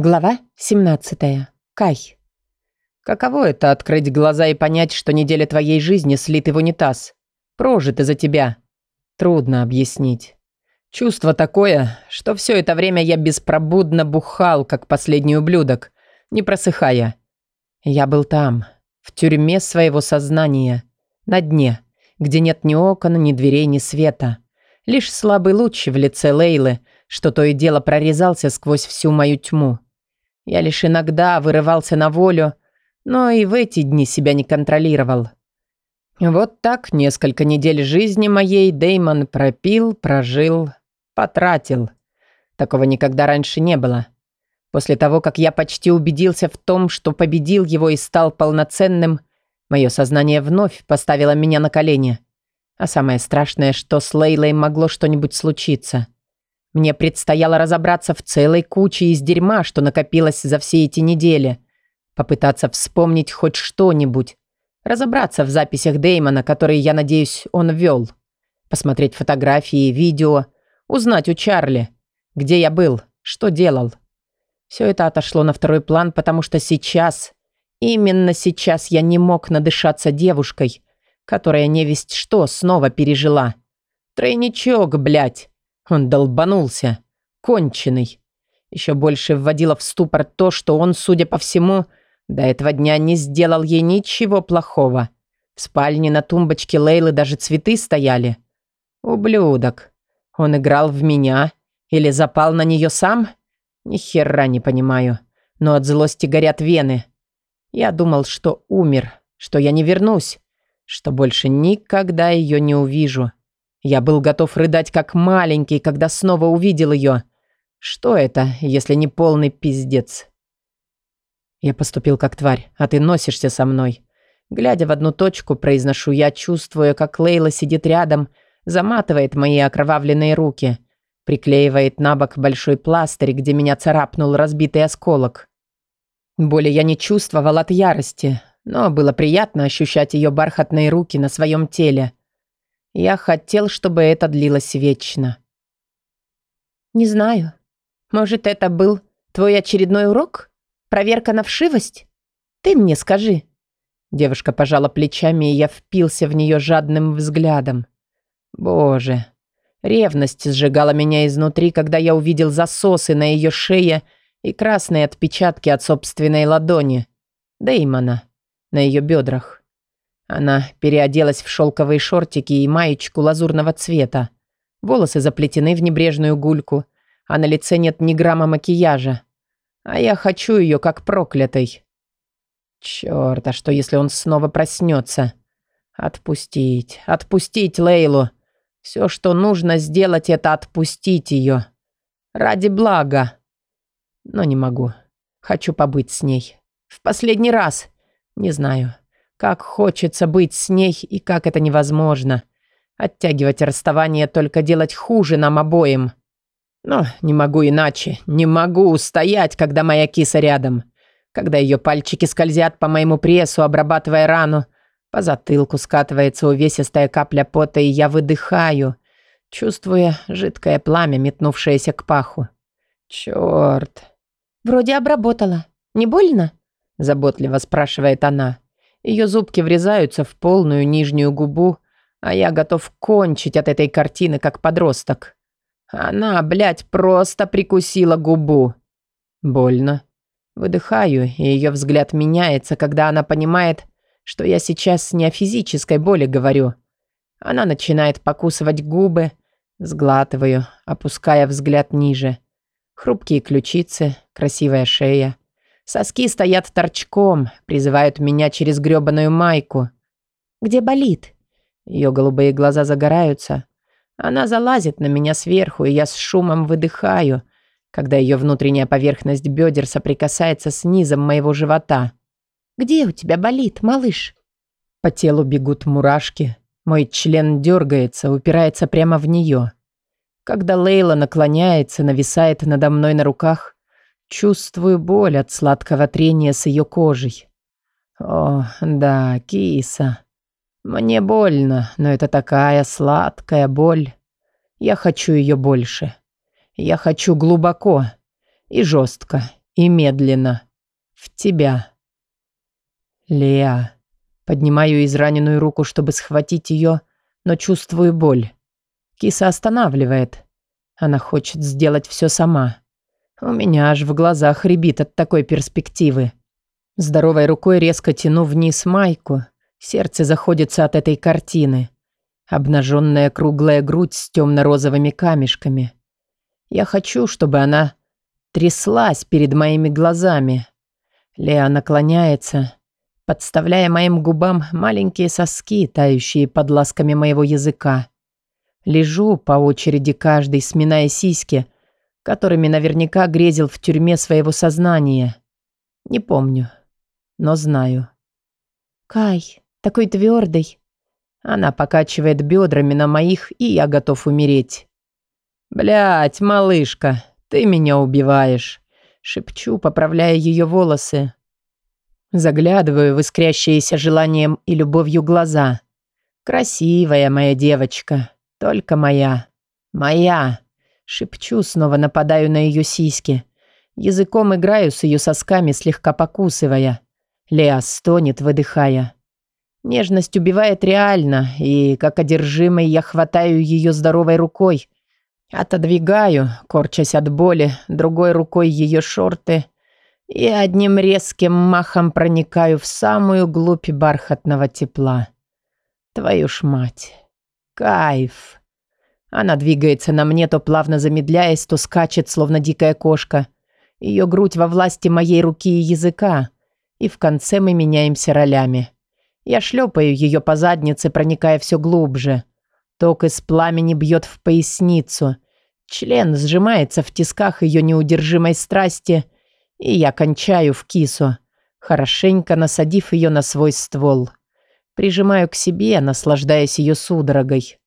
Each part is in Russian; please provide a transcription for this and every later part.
Глава 17. Кай. Каково это открыть глаза и понять, что неделя твоей жизни слиты в унитаз? Прожиты за тебя. Трудно объяснить. Чувство такое, что все это время я беспробудно бухал, как последний ублюдок, не просыхая. Я был там, в тюрьме своего сознания, на дне, где нет ни окон, ни дверей, ни света. Лишь слабый луч в лице Лейлы, что то и дело прорезался сквозь всю мою тьму. Я лишь иногда вырывался на волю, но и в эти дни себя не контролировал. Вот так несколько недель жизни моей Деймон пропил, прожил, потратил. Такого никогда раньше не было. После того, как я почти убедился в том, что победил его и стал полноценным, мое сознание вновь поставило меня на колени. А самое страшное, что с Лейлой могло что-нибудь случиться – мне предстояло разобраться в целой куче из дерьма, что накопилось за все эти недели. Попытаться вспомнить хоть что-нибудь. Разобраться в записях Дэймона, которые, я надеюсь, он вел. Посмотреть фотографии, видео. Узнать у Чарли, где я был, что делал. Все это отошло на второй план, потому что сейчас, именно сейчас я не мог надышаться девушкой, которая невесть что снова пережила. Тройничок, блядь. Он долбанулся. Конченый. Еще больше вводило в ступор то, что он, судя по всему, до этого дня не сделал ей ничего плохого. В спальне на тумбочке Лейлы даже цветы стояли. Ублюдок. Он играл в меня или запал на нее сам? Ни хера не понимаю. Но от злости горят вены. Я думал, что умер, что я не вернусь, что больше никогда ее не увижу. Я был готов рыдать как маленький, когда снова увидел ее. Что это, если не полный пиздец? Я поступил как тварь, а ты носишься со мной. Глядя в одну точку, произношу я, чувствуя, как Лейла сидит рядом, заматывает мои окровавленные руки, приклеивает на бок большой пластырь, где меня царапнул разбитый осколок. Боли я не чувствовал от ярости, но было приятно ощущать ее бархатные руки на своем теле – я хотел, чтобы это длилось вечно. «Не знаю. Может, это был твой очередной урок? Проверка на вшивость? Ты мне скажи». Девушка пожала плечами, и я впился в нее жадным взглядом. «Боже». Ревность сжигала меня изнутри, когда я увидел засосы на ее шее и красные отпечатки от собственной ладони. Дэймона. На ее бедрах. Она переоделась в шелковые шортики и маечку лазурного цвета. Волосы заплетены в небрежную гульку, а на лице нет ни грамма макияжа. А я хочу ее как проклятой. Черт, а что если он снова проснется? Отпустить, отпустить Лейлу. Все, что нужно сделать, это отпустить ее. Ради блага. Но не могу. Хочу побыть с ней. В последний раз. Не знаю. Как хочется быть с ней и как это невозможно. Оттягивать расставание только делать хуже нам обоим. Но не могу иначе. Не могу устоять, когда моя киса рядом. Когда ее пальчики скользят по моему прессу, обрабатывая рану. По затылку скатывается увесистая капля пота, и я выдыхаю, чувствуя жидкое пламя, метнувшееся к паху. Черт. «Вроде обработала. Не больно?» Заботливо спрашивает она. Ее зубки врезаются в полную нижнюю губу, а я готов кончить от этой картины, как подросток. Она, блядь, просто прикусила губу. Больно. Выдыхаю, и ее взгляд меняется, когда она понимает, что я сейчас не о физической боли говорю. Она начинает покусывать губы, сглатываю, опуская взгляд ниже. Хрупкие ключицы, красивая шея. Соски стоят торчком, призывают меня через грёбаную майку. «Где болит?» Ее голубые глаза загораются. Она залазит на меня сверху, и я с шумом выдыхаю, когда ее внутренняя поверхность бедер соприкасается с низом моего живота. «Где у тебя болит, малыш?» По телу бегут мурашки. Мой член дергается, упирается прямо в нее. Когда Лейла наклоняется, нависает надо мной на руках, Чувствую боль от сладкого трения с ее кожей. О, да, киса. Мне больно, но это такая сладкая боль. Я хочу ее больше. Я хочу глубоко и жестко, И медленно. В тебя. Леа. Поднимаю израненную руку, чтобы схватить ее, но чувствую боль. Киса останавливает. Она хочет сделать все сама. У меня аж в глазах рябит от такой перспективы. Здоровой рукой резко тяну вниз майку. Сердце заходится от этой картины. Обнаженная круглая грудь с темно-розовыми камешками. Я хочу, чтобы она тряслась перед моими глазами. Леа наклоняется, подставляя моим губам маленькие соски, тающие под ласками моего языка. Лежу по очереди каждый, сминая сиськи, которыми наверняка грезил в тюрьме своего сознания. Не помню, но знаю. «Кай, такой твердый. Она покачивает бедрами на моих, и я готов умереть. Блять, малышка, ты меня убиваешь!» Шепчу, поправляя ее волосы. Заглядываю в искрящиеся желанием и любовью глаза. «Красивая моя девочка, только моя. Моя!» Шепчу, снова нападаю на ее сиськи. Языком играю с ее сосками, слегка покусывая. Леа стонет, выдыхая. Нежность убивает реально, и, как одержимый, я хватаю ее здоровой рукой. Отодвигаю, корчась от боли, другой рукой ее шорты и одним резким махом проникаю в самую глубь бархатного тепла. Твою ж мать. Кайф. Она двигается на мне, то плавно замедляясь, то скачет, словно дикая кошка. Ее грудь во власти моей руки и языка. И в конце мы меняемся ролями. Я шлепаю ее по заднице, проникая все глубже. Ток из пламени бьет в поясницу. Член сжимается в тисках ее неудержимой страсти, и я кончаю в кису, хорошенько насадив ее на свой ствол. Прижимаю к себе, наслаждаясь ее судорогой.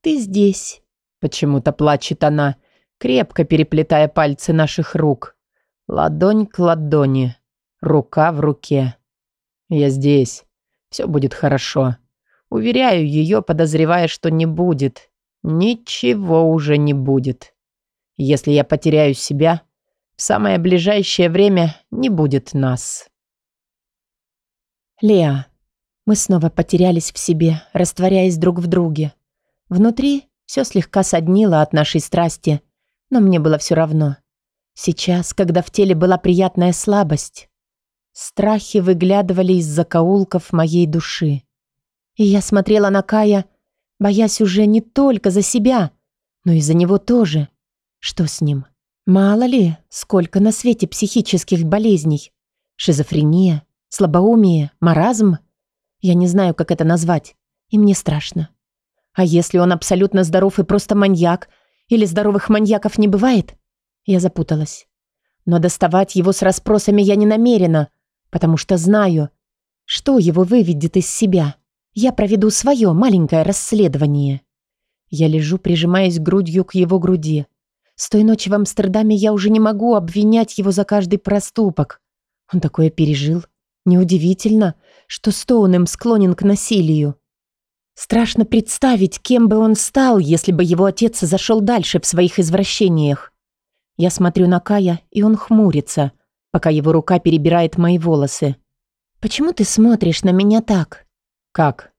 «Ты здесь», — почему-то плачет она, крепко переплетая пальцы наших рук. Ладонь к ладони, рука в руке. «Я здесь». Все будет хорошо. Уверяю ее, подозревая, что не будет. Ничего уже не будет. Если я потеряю себя, в самое ближайшее время не будет нас. Леа. Мы снова потерялись в себе, растворяясь друг в друге. Внутри все слегка соднило от нашей страсти, но мне было все равно. Сейчас, когда в теле была приятная слабость, Страхи выглядывали из закоулков моей души. И я смотрела на Кая, боясь уже не только за себя, но и за него тоже. Что с ним? Мало ли, сколько на свете психических болезней. Шизофрения, слабоумие, маразм. Я не знаю, как это назвать, и мне страшно. А если он абсолютно здоров и просто маньяк, или здоровых маньяков не бывает? Я запуталась. Но доставать его с расспросами я не намерена — потому что знаю, что его выведет из себя. Я проведу свое маленькое расследование. Я лежу, прижимаясь грудью к его груди. С той ночи в Амстердаме я уже не могу обвинять его за каждый проступок. Он такое пережил. Неудивительно, что Стоун им склонен к насилию. Страшно представить, кем бы он стал, если бы его отец зашел дальше в своих извращениях. Я смотрю на Кая, и он хмурится – пока его рука перебирает мои волосы. «Почему ты смотришь на меня так?» «Как?»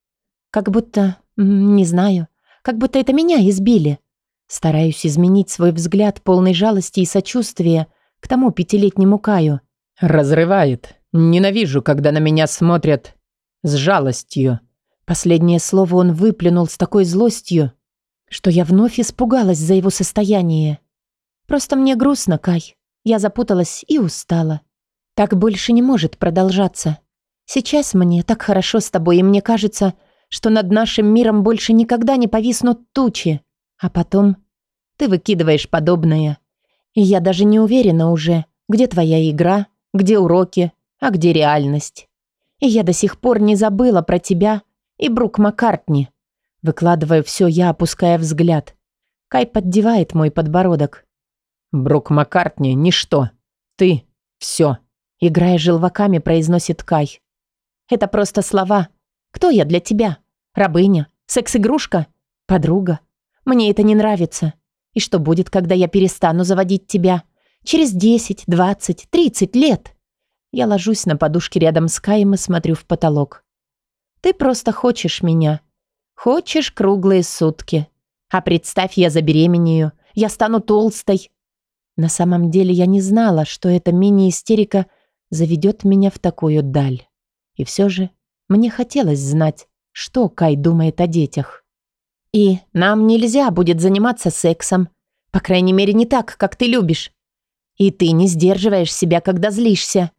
«Как будто... не знаю. Как будто это меня избили». Стараюсь изменить свой взгляд полной жалости и сочувствия к тому пятилетнему Каю. «Разрывает. Ненавижу, когда на меня смотрят с жалостью». Последнее слово он выплюнул с такой злостью, что я вновь испугалась за его состояние. «Просто мне грустно, Кай. Я запуталась и устала. Так больше не может продолжаться. Сейчас мне так хорошо с тобой, и мне кажется, что над нашим миром больше никогда не повиснут тучи. А потом ты выкидываешь подобное. И я даже не уверена уже, где твоя игра, где уроки, а где реальность. И я до сих пор не забыла про тебя и Брук Маккартни. Выкладываю все, я опуская взгляд. Кай поддевает мой подбородок. Брук Маккартни – ничто. Ты – все. Играя желваками, произносит Кай. Это просто слова. Кто я для тебя? Рабыня? Секс-игрушка? Подруга? Мне это не нравится. И что будет, когда я перестану заводить тебя? Через 10, 20, 30 лет. Я ложусь на подушке рядом с Каем и смотрю в потолок. Ты просто хочешь меня. Хочешь круглые сутки. А представь, я забеременею. Я стану толстой. На самом деле я не знала, что эта мини-истерика заведет меня в такую даль. И все же мне хотелось знать, что Кай думает о детях. И нам нельзя будет заниматься сексом. По крайней мере, не так, как ты любишь. И ты не сдерживаешь себя, когда злишься.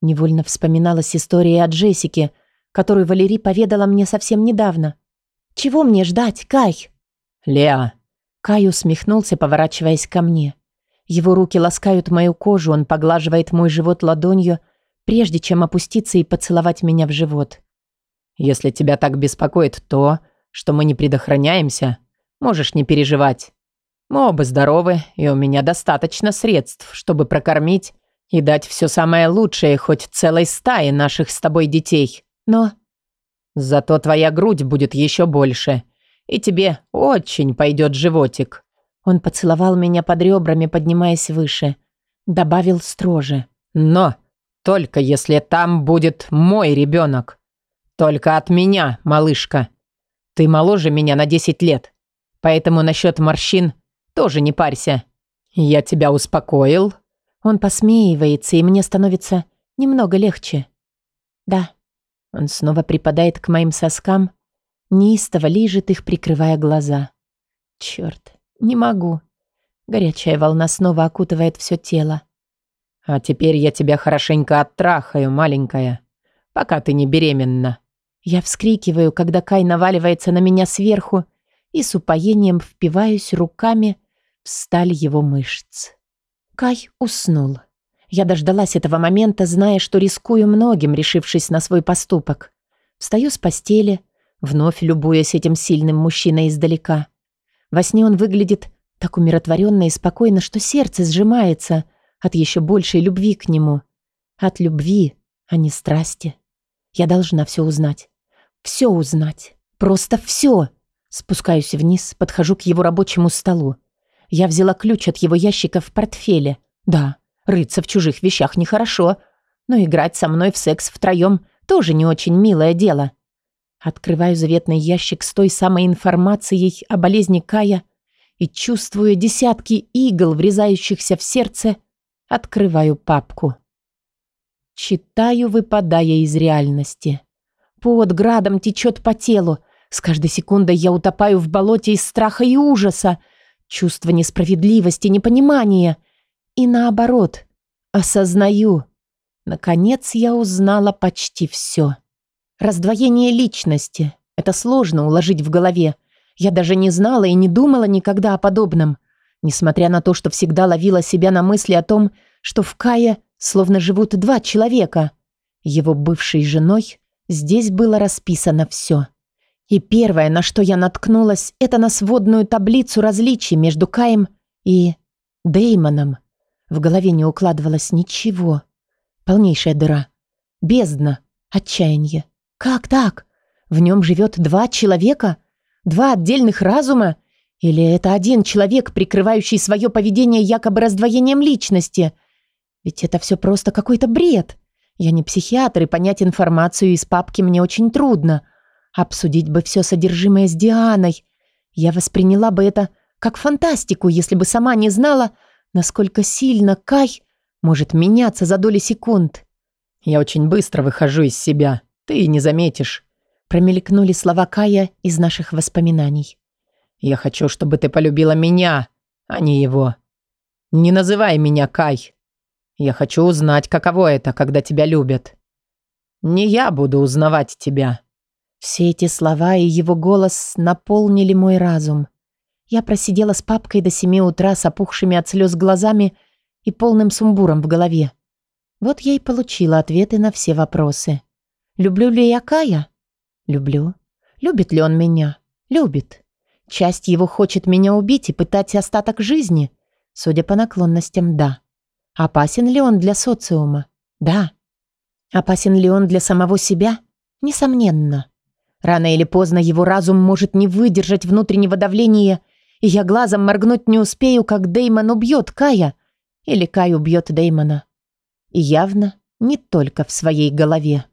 Невольно вспоминалась история о Джессике, которую Валерий поведала мне совсем недавно. Чего мне ждать, Кай? Леа. Кай усмехнулся, поворачиваясь ко мне. Его руки ласкают мою кожу, он поглаживает мой живот ладонью, прежде чем опуститься и поцеловать меня в живот. Если тебя так беспокоит то, что мы не предохраняемся, можешь не переживать. Мы оба здоровы, и у меня достаточно средств, чтобы прокормить и дать все самое лучшее хоть целой стае наших с тобой детей. Но зато твоя грудь будет еще больше, и тебе очень пойдет животик». Он поцеловал меня под ребрами, поднимаясь выше. Добавил строже. «Но только если там будет мой ребенок. Только от меня, малышка». Ты моложе меня на 10 лет, поэтому насчет морщин тоже не парься. Я тебя успокоил?» Он посмеивается, и мне становится немного легче. «Да». Он снова припадает к моим соскам, неистово лижет их, прикрывая глаза. Черт, не могу. Горячая волна снова окутывает все тело. «А теперь я тебя хорошенько оттрахаю, маленькая, пока ты не беременна». Я вскрикиваю, когда Кай наваливается на меня сверху и с упоением впиваюсь руками в сталь его мышц. Кай уснул. Я дождалась этого момента, зная, что рискую многим, решившись на свой поступок. Встаю с постели, вновь любуясь этим сильным мужчиной издалека. Во сне он выглядит так умиротворенно и спокойно, что сердце сжимается от еще большей любви к нему. От любви, а не страсти. Я должна все узнать. Все узнать. Просто все. Спускаюсь вниз, подхожу к его рабочему столу. Я взяла ключ от его ящика в портфеле. Да, рыться в чужих вещах нехорошо, но играть со мной в секс втроем тоже не очень милое дело. Открываю заветный ящик с той самой информацией о болезни Кая и, чувствуя десятки игл, врезающихся в сердце, открываю папку. Читаю, выпадая из реальности. Под градом течет по телу. С каждой секундой я утопаю в болоте из страха и ужаса, чувства несправедливости, непонимания. И наоборот, осознаю. Наконец я узнала почти все. Раздвоение личности. Это сложно уложить в голове. Я даже не знала и не думала никогда о подобном. Несмотря на то, что всегда ловила себя на мысли о том, что в Кае словно живут два человека. Его бывшей женой Здесь было расписано все. И первое, на что я наткнулась, это на сводную таблицу различий между Каем и Деймоном. В голове не укладывалось ничего. Полнейшая дыра. Бездна. Отчаяние. Как так? В нем живет два человека? Два отдельных разума? Или это один человек, прикрывающий свое поведение якобы раздвоением личности? Ведь это все просто какой-то бред. Я не психиатр, и понять информацию из папки мне очень трудно. Обсудить бы все содержимое с Дианой. Я восприняла бы это как фантастику, если бы сама не знала, насколько сильно Кай может меняться за доли секунд. «Я очень быстро выхожу из себя. Ты не заметишь». Промелькнули слова Кая из наших воспоминаний. «Я хочу, чтобы ты полюбила меня, а не его. Не называй меня Кай. Я хочу узнать, каково это, когда тебя любят. Не я буду узнавать тебя». Все эти слова и его голос наполнили мой разум. Я просидела с папкой до семи утра с опухшими от слез глазами и полным сумбуром в голове. Вот я и получила ответы на все вопросы. Люблю ли я Кая? Люблю. Любит ли он меня? Любит. Часть его хочет меня убить и пытать остаток жизни. Судя по наклонностям, да. Опасен ли он для социума? Да. Опасен ли он для самого себя? Несомненно. Рано или поздно его разум может не выдержать внутреннего давления, и я глазом моргнуть не успею, как Деймон убьет Кая или Кай убьет Дэймона. И явно не только в своей голове.